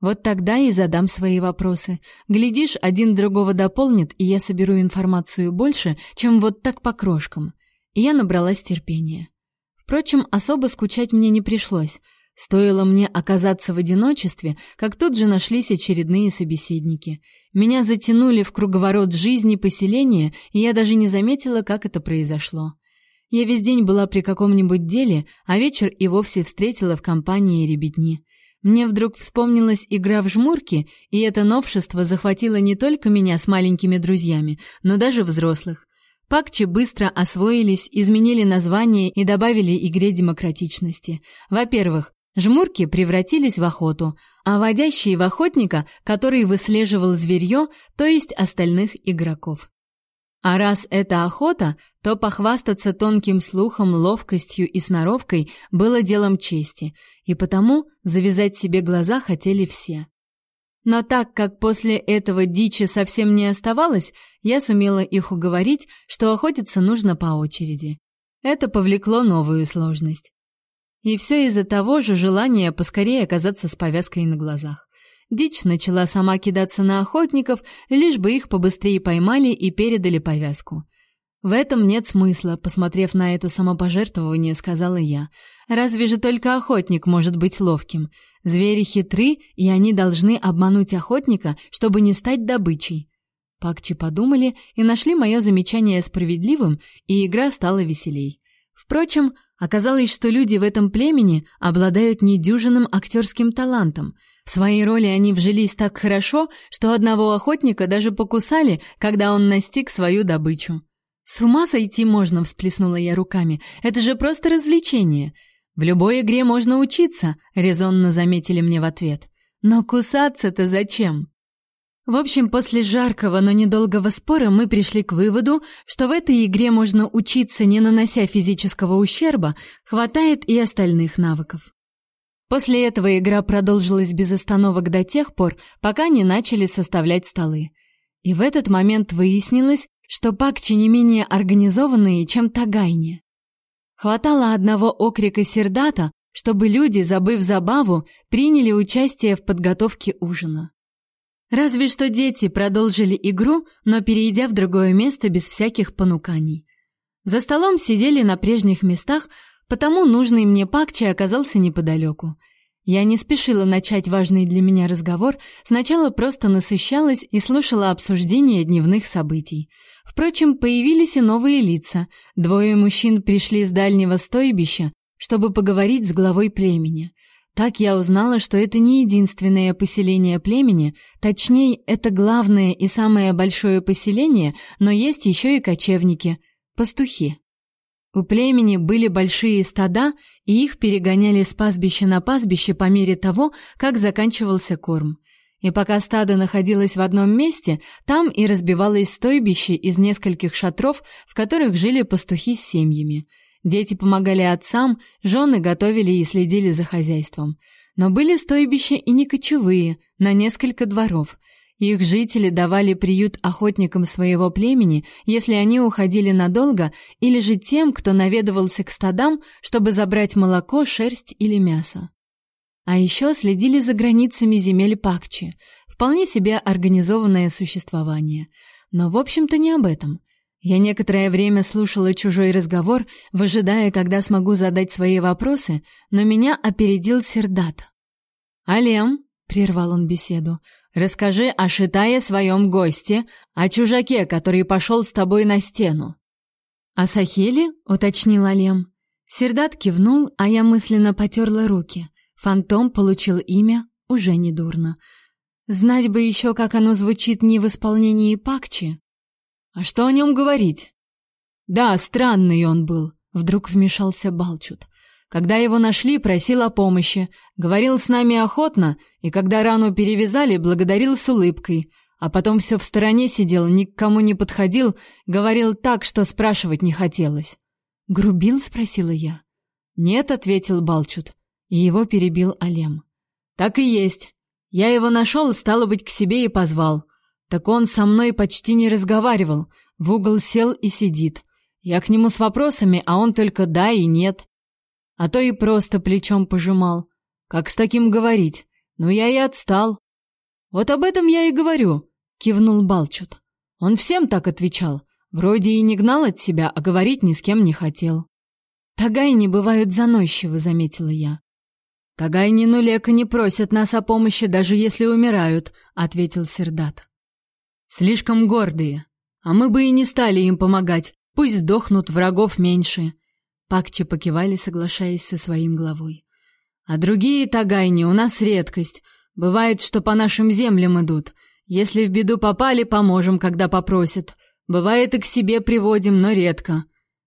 Вот тогда и задам свои вопросы. Глядишь, один другого дополнит, и я соберу информацию больше, чем вот так по крошкам. И я набралась терпения. Впрочем, особо скучать мне не пришлось. Стоило мне оказаться в одиночестве, как тут же нашлись очередные собеседники. Меня затянули в круговорот жизни поселения, и я даже не заметила, как это произошло. Я весь день была при каком-нибудь деле, а вечер и вовсе встретила в компании ребятни. Мне вдруг вспомнилась игра в жмурки, и это новшество захватило не только меня с маленькими друзьями, но даже взрослых. Пакчи быстро освоились, изменили название и добавили игре демократичности. Во-первых, Жмурки превратились в охоту, а водящие в охотника, который выслеживал зверье, то есть остальных игроков. А раз это охота, то похвастаться тонким слухом, ловкостью и сноровкой было делом чести, и потому завязать себе глаза хотели все. Но так как после этого дичи совсем не оставалось, я сумела их уговорить, что охотиться нужно по очереди. Это повлекло новую сложность. И все из-за того же желания поскорее оказаться с повязкой на глазах. Дичь начала сама кидаться на охотников, лишь бы их побыстрее поймали и передали повязку. В этом нет смысла, посмотрев на это самопожертвование, сказала я. Разве же только охотник может быть ловким? Звери хитры, и они должны обмануть охотника, чтобы не стать добычей. Пакчи подумали и нашли мое замечание справедливым, и игра стала веселей. Впрочем, оказалось, что люди в этом племени обладают недюжинным актерским талантом — в своей роли они вжились так хорошо, что одного охотника даже покусали, когда он настиг свою добычу. «С ума сойти можно!» — всплеснула я руками. «Это же просто развлечение!» «В любой игре можно учиться», — резонно заметили мне в ответ. «Но кусаться-то зачем?» В общем, после жаркого, но недолгого спора мы пришли к выводу, что в этой игре можно учиться, не нанося физического ущерба, хватает и остальных навыков. После этого игра продолжилась без остановок до тех пор, пока не начали составлять столы. И в этот момент выяснилось, что пакчи не менее организованные, чем тагайни. Хватало одного окрика сердата, чтобы люди, забыв забаву, приняли участие в подготовке ужина. Разве что дети продолжили игру, но перейдя в другое место без всяких понуканий. За столом сидели на прежних местах, потому нужный мне пакчи оказался неподалеку. Я не спешила начать важный для меня разговор, сначала просто насыщалась и слушала обсуждение дневных событий. Впрочем, появились и новые лица. Двое мужчин пришли с дальнего стойбища, чтобы поговорить с главой племени. Так я узнала, что это не единственное поселение племени, точнее, это главное и самое большое поселение, но есть еще и кочевники, пастухи. У племени были большие стада, и их перегоняли с пастбища на пастбище по мере того, как заканчивался корм. И пока стадо находилось в одном месте, там и разбивалось стойбище из нескольких шатров, в которых жили пастухи с семьями. Дети помогали отцам, жены готовили и следили за хозяйством. Но были стойбища и не кочевые, на несколько дворов – их жители давали приют охотникам своего племени, если они уходили надолго, или же тем, кто наведывался к стадам, чтобы забрать молоко, шерсть или мясо. А еще следили за границами земель Пакчи. Вполне себе организованное существование. Но, в общем-то, не об этом. Я некоторое время слушала чужой разговор, выжидая, когда смогу задать свои вопросы, но меня опередил Сердат. «Алем», — прервал он беседу, Расскажи о Шитае своем госте, о чужаке, который пошел с тобой на стену». «О Сахиле?» — уточнил Алем. Сердат кивнул, а я мысленно потерла руки. Фантом получил имя, уже не дурно. Знать бы еще, как оно звучит не в исполнении Пакчи. А что о нем говорить? Да, странный он был, вдруг вмешался Балчут. Когда его нашли, просил о помощи, говорил с нами охотно, и когда рану перевязали, благодарил с улыбкой, а потом все в стороне сидел, ни к кому не подходил, говорил так, что спрашивать не хотелось. «Грубил?» — спросила я. «Нет», — ответил Балчут, и его перебил Алем. «Так и есть. Я его нашел, стало быть, к себе и позвал. Так он со мной почти не разговаривал, в угол сел и сидит. Я к нему с вопросами, а он только да и нет а то и просто плечом пожимал. Как с таким говорить? Ну я и отстал. Вот об этом я и говорю, кивнул Балчут. Он всем так отвечал. Вроде и не гнал от себя, а говорить ни с кем не хотел. Тагайни бывают заносчивы, заметила я. Тагайни нулека не просят нас о помощи, даже если умирают, ответил Сердат. Слишком гордые. А мы бы и не стали им помогать. Пусть сдохнут, врагов меньше. Пакчи покивали, соглашаясь со своим главой. А другие тагайни у нас редкость. Бывает, что по нашим землям идут. Если в беду попали, поможем, когда попросят. Бывает и к себе приводим, но редко.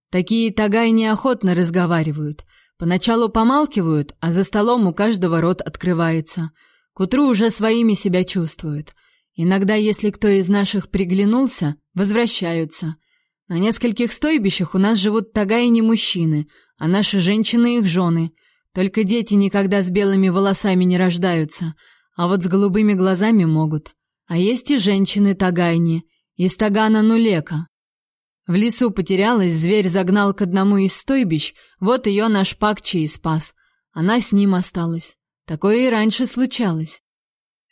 Такие тагайни охотно разговаривают. Поначалу помалкивают, а за столом у каждого рот открывается. К утру уже своими себя чувствуют. Иногда, если кто из наших приглянулся, возвращаются — На нескольких стойбищах у нас живут тагайни мужчины, а наши женщины их жены. Только дети никогда с белыми волосами не рождаются, а вот с голубыми глазами могут. А есть и женщины тагайни, из Тагана Нулека. В лесу потерялась, зверь загнал к одному из стойбищ, вот ее наш Пакчи и спас. Она с ним осталась. Такое и раньше случалось.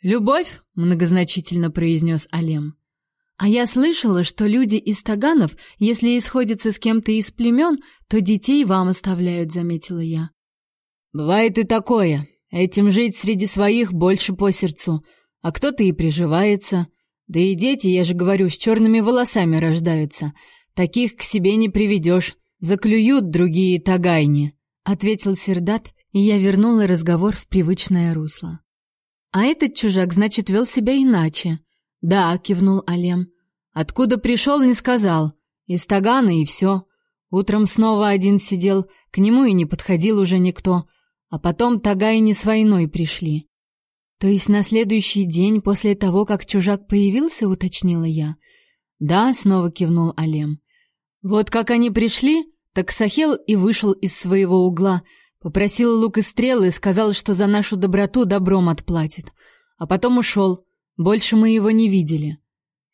«Любовь?» — многозначительно произнес Алем. А я слышала, что люди из таганов, если исходятся с кем-то из племен, то детей вам оставляют, заметила я. Бывает и такое. Этим жить среди своих больше по сердцу, а кто-то и приживается. Да и дети, я же говорю, с черными волосами рождаются. Таких к себе не приведешь, заклюют другие тагайни, ответил Сердат, и я вернула разговор в привычное русло. А этот чужак, значит, вел себя иначе. «Да», — кивнул Алем. «Откуда пришел, не сказал. Из Тагана и все. Утром снова один сидел, к нему и не подходил уже никто. А потом Тагайни с войной пришли». «То есть на следующий день после того, как чужак появился?» — уточнила я. «Да», — снова кивнул Алем. «Вот как они пришли, так Сахел и вышел из своего угла, попросил лук и стрелы, сказал, что за нашу доброту добром отплатит. А потом ушел». Больше мы его не видели.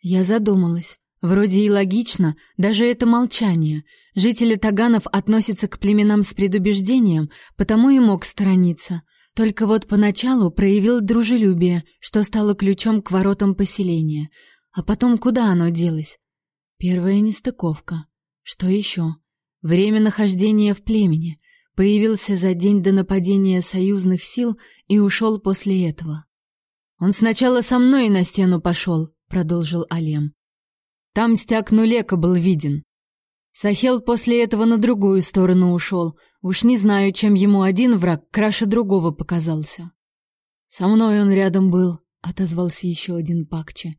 Я задумалась. Вроде и логично, даже это молчание. Жители Таганов относятся к племенам с предубеждением, потому и мог сторониться. Только вот поначалу проявил дружелюбие, что стало ключом к воротам поселения. А потом куда оно делось? Первая нестыковка. Что еще? Время нахождения в племени. Появился за день до нападения союзных сил и ушел после этого. Он сначала со мной на стену пошел», — продолжил Алем. Там стяг Нулека был виден. Сахел после этого на другую сторону ушел. Уж не знаю, чем ему один враг краше другого показался. Со мной он рядом был, отозвался еще один Пакче.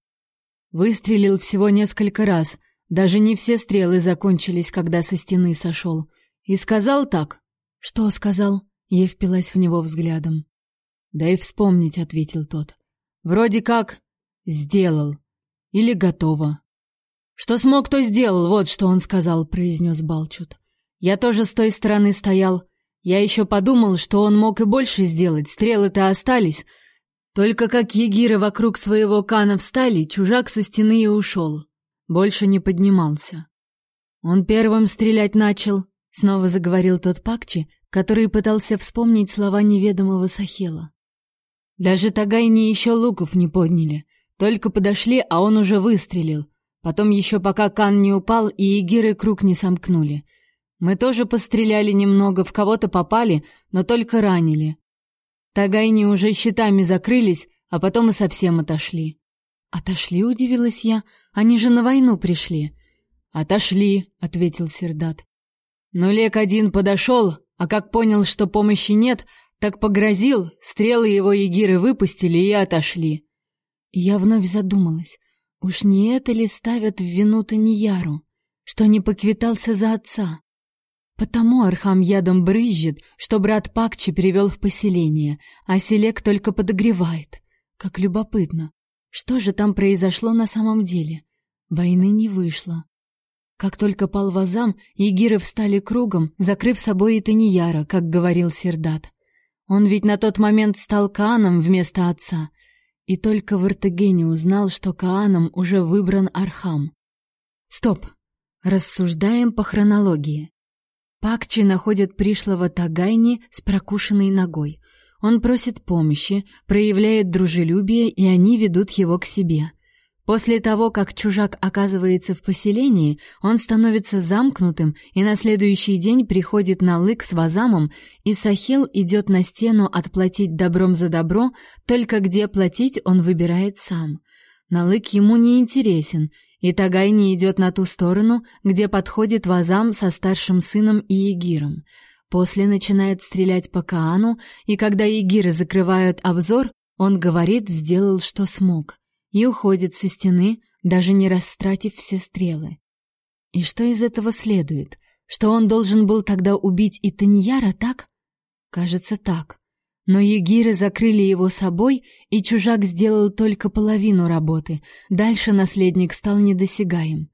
Выстрелил всего несколько раз, даже не все стрелы закончились, когда со стены сошел. И сказал так. Что сказал? Я впилась в него взглядом. Да и вспомнить, ответил тот. Вроде как сделал или готово. Что смог, то сделал, вот что он сказал, произнес Балчут. Я тоже с той стороны стоял. Я еще подумал, что он мог и больше сделать, стрелы-то остались. Только как егиры вокруг своего кана встали, чужак со стены и ушел. Больше не поднимался. Он первым стрелять начал, снова заговорил тот Пакчи, который пытался вспомнить слова неведомого Сахела. Даже Тагайни еще луков не подняли. Только подошли, а он уже выстрелил. Потом еще пока Кан не упал и егиры круг не сомкнули. Мы тоже постреляли немного, в кого-то попали, но только ранили. Тагайни уже щитами закрылись, а потом и совсем отошли. Отошли, удивилась я. Они же на войну пришли. Отошли, ответил Сердат. Но Лек один подошел, а как понял, что помощи нет, так погрозил, стрелы его егиры выпустили и отошли. я вновь задумалась, уж не это ли ставят в вину Таньяру, что не поквитался за отца? Потому Архам ядом брызжет, что брат Пакчи привел в поселение, а Селек только подогревает. Как любопытно. Что же там произошло на самом деле? Войны не вышло. Как только пал Вазам, егиры встали кругом, закрыв собой и Таньяра, как говорил Сердат. Он ведь на тот момент стал Кааном вместо отца, и только в Иртегене узнал, что Кааном уже выбран Архам. Стоп. Рассуждаем по хронологии. Пакчи находит пришлого Тагайни с прокушенной ногой. Он просит помощи, проявляет дружелюбие, и они ведут его к себе. После того, как чужак оказывается в поселении, он становится замкнутым и на следующий день приходит Налык с Вазамом, и Сахил идет на стену отплатить добром за добро, только где платить он выбирает сам. Налык ему не интересен, и Тагай не идет на ту сторону, где подходит вазам со старшим сыном и егиром. После начинает стрелять по Каану, и когда егиры закрывают обзор, он говорит, сделал, что смог и уходит со стены, даже не растратив все стрелы. И что из этого следует? Что он должен был тогда убить и Таньяра, так? Кажется, так. Но егиры закрыли его собой, и чужак сделал только половину работы. Дальше наследник стал недосягаем.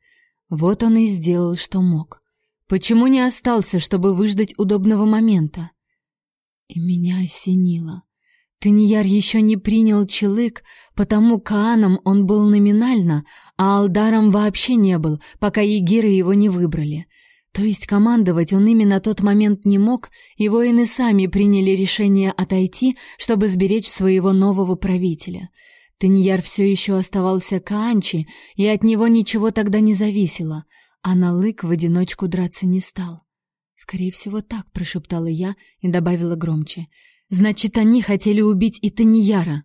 Вот он и сделал, что мог. Почему не остался, чтобы выждать удобного момента? И меня осенило. Таньяр еще не принял Челык, потому Кааном он был номинально, а Алдаром вообще не был, пока егиры его не выбрали. То есть командовать он именно на тот момент не мог, и воины сами приняли решение отойти, чтобы сберечь своего нового правителя. Таньяр все еще оставался Каанчи, и от него ничего тогда не зависело, а Налык в одиночку драться не стал. «Скорее всего, так», — прошептала я и добавила громче — Значит, они хотели убить и Таньяра.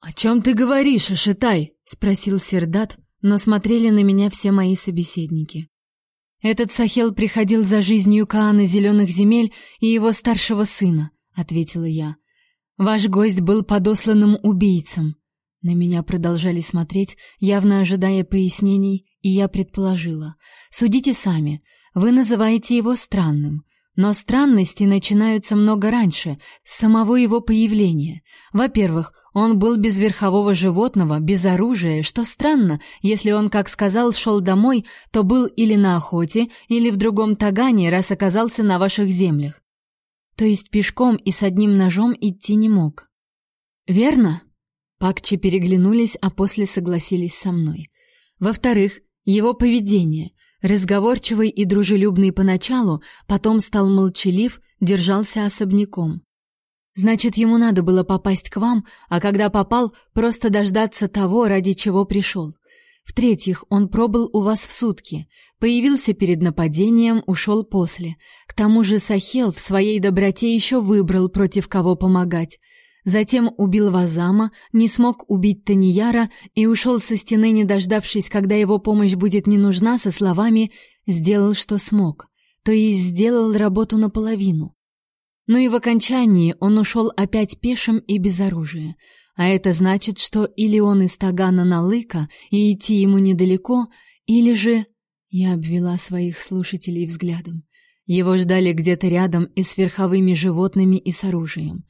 «О чем ты говоришь, Ашитай?» — спросил Сердат, но смотрели на меня все мои собеседники. «Этот Сахел приходил за жизнью Каана Зеленых земель и его старшего сына», — ответила я. «Ваш гость был подосланным убийцем». На меня продолжали смотреть, явно ожидая пояснений, и я предположила. «Судите сами. Вы называете его странным. Но странности начинаются много раньше, с самого его появления. Во-первых, он был без верхового животного, без оружия, что странно, если он, как сказал, шел домой, то был или на охоте, или в другом тагане, раз оказался на ваших землях. То есть пешком и с одним ножом идти не мог. Верно? Пакчи переглянулись, а после согласились со мной. Во-вторых, его поведение. Разговорчивый и дружелюбный поначалу, потом стал молчалив, держался особняком. Значит, ему надо было попасть к вам, а когда попал, просто дождаться того, ради чего пришел. В-третьих, он пробыл у вас в сутки, появился перед нападением, ушел после. К тому же Сахел в своей доброте еще выбрал, против кого помогать. Затем убил Вазама, не смог убить Таньяра и ушел со стены, не дождавшись, когда его помощь будет не нужна, со словами «сделал, что смог», то есть сделал работу наполовину. Ну и в окончании он ушел опять пешим и без оружия. А это значит, что или он из Тагана на Лыка, и идти ему недалеко, или же... Я обвела своих слушателей взглядом. Его ждали где-то рядом и с верховыми животными, и с оружием.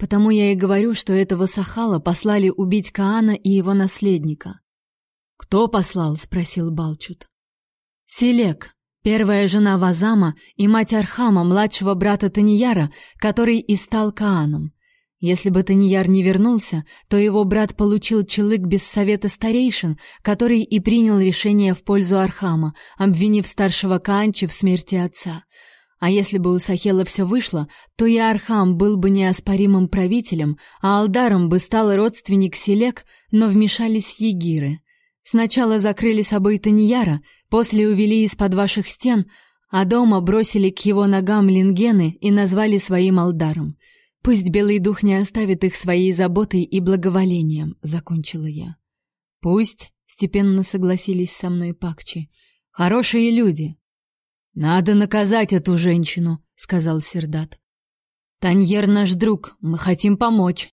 Потому я и говорю, что этого Сахала послали убить Каана и его наследника. Кто послал? спросил Балчут. Селек, первая жена Вазама и мать Архама, младшего брата Танияра, который и стал Кааном. Если бы Танияр не вернулся, то его брат получил челык без совета старейшин, который и принял решение в пользу Архама, обвинив старшего Каанчи в смерти отца. А если бы у Сахела все вышло, то и Архам был бы неоспоримым правителем, а Алдаром бы стал родственник Селек, но вмешались егиры. Сначала закрыли собой Таньяра, после увели из-под ваших стен, а дома бросили к его ногам лингены и назвали своим Алдаром. Пусть Белый Дух не оставит их своей заботой и благоволением, закончила я. Пусть, степенно согласились со мной Пакчи. Хорошие люди, надо наказать эту женщину, сказал Сердат. Таньер наш друг, мы хотим помочь.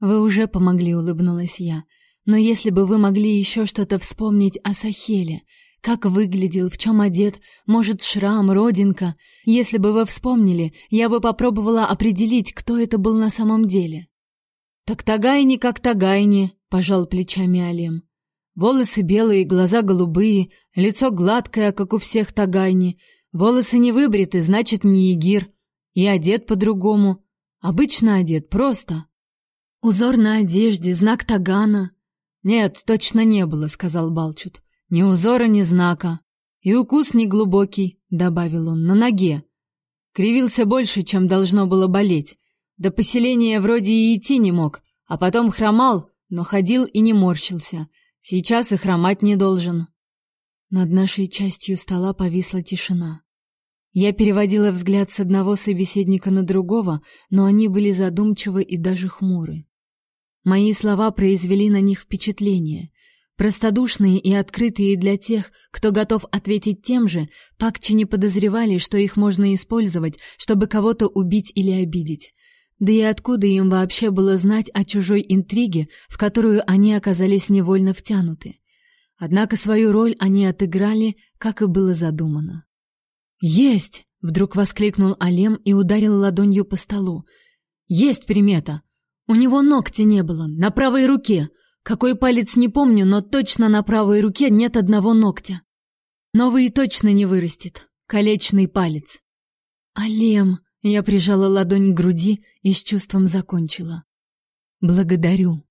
Вы уже помогли, улыбнулась я. Но если бы вы могли еще что-то вспомнить о Сахеле, как выглядел, в чем одет, может, шрам, родинка, если бы вы вспомнили, я бы попробовала определить, кто это был на самом деле. Так Тагайни как Тагайни, пожал плечами Алем. Волосы белые, глаза голубые, лицо гладкое, как у всех тагайни. Волосы не выбриты, значит, не егир. И одет по-другому. Обычно одет, просто. Узор на одежде, знак тагана. Нет, точно не было, сказал Балчут. Ни узора, ни знака. И укус не глубокий, добавил он, на ноге. Кривился больше, чем должно было болеть. До поселения вроде и идти не мог, а потом хромал, но ходил и не морщился. Сейчас и хромать не должен. Над нашей частью стола повисла тишина. Я переводила взгляд с одного собеседника на другого, но они были задумчивы и даже хмуры. Мои слова произвели на них впечатление. Простодушные и открытые для тех, кто готов ответить тем же, пакчи не подозревали, что их можно использовать, чтобы кого-то убить или обидеть. Да и откуда им вообще было знать о чужой интриге, в которую они оказались невольно втянуты? Однако свою роль они отыграли, как и было задумано. «Есть!» — вдруг воскликнул Алем и ударил ладонью по столу. «Есть примета! У него ногтя не было, на правой руке. Какой палец не помню, но точно на правой руке нет одного ногтя». Новый точно не вырастет. Колечный палец. Алем, я прижала ладонь к груди и с чувством закончила. Благодарю.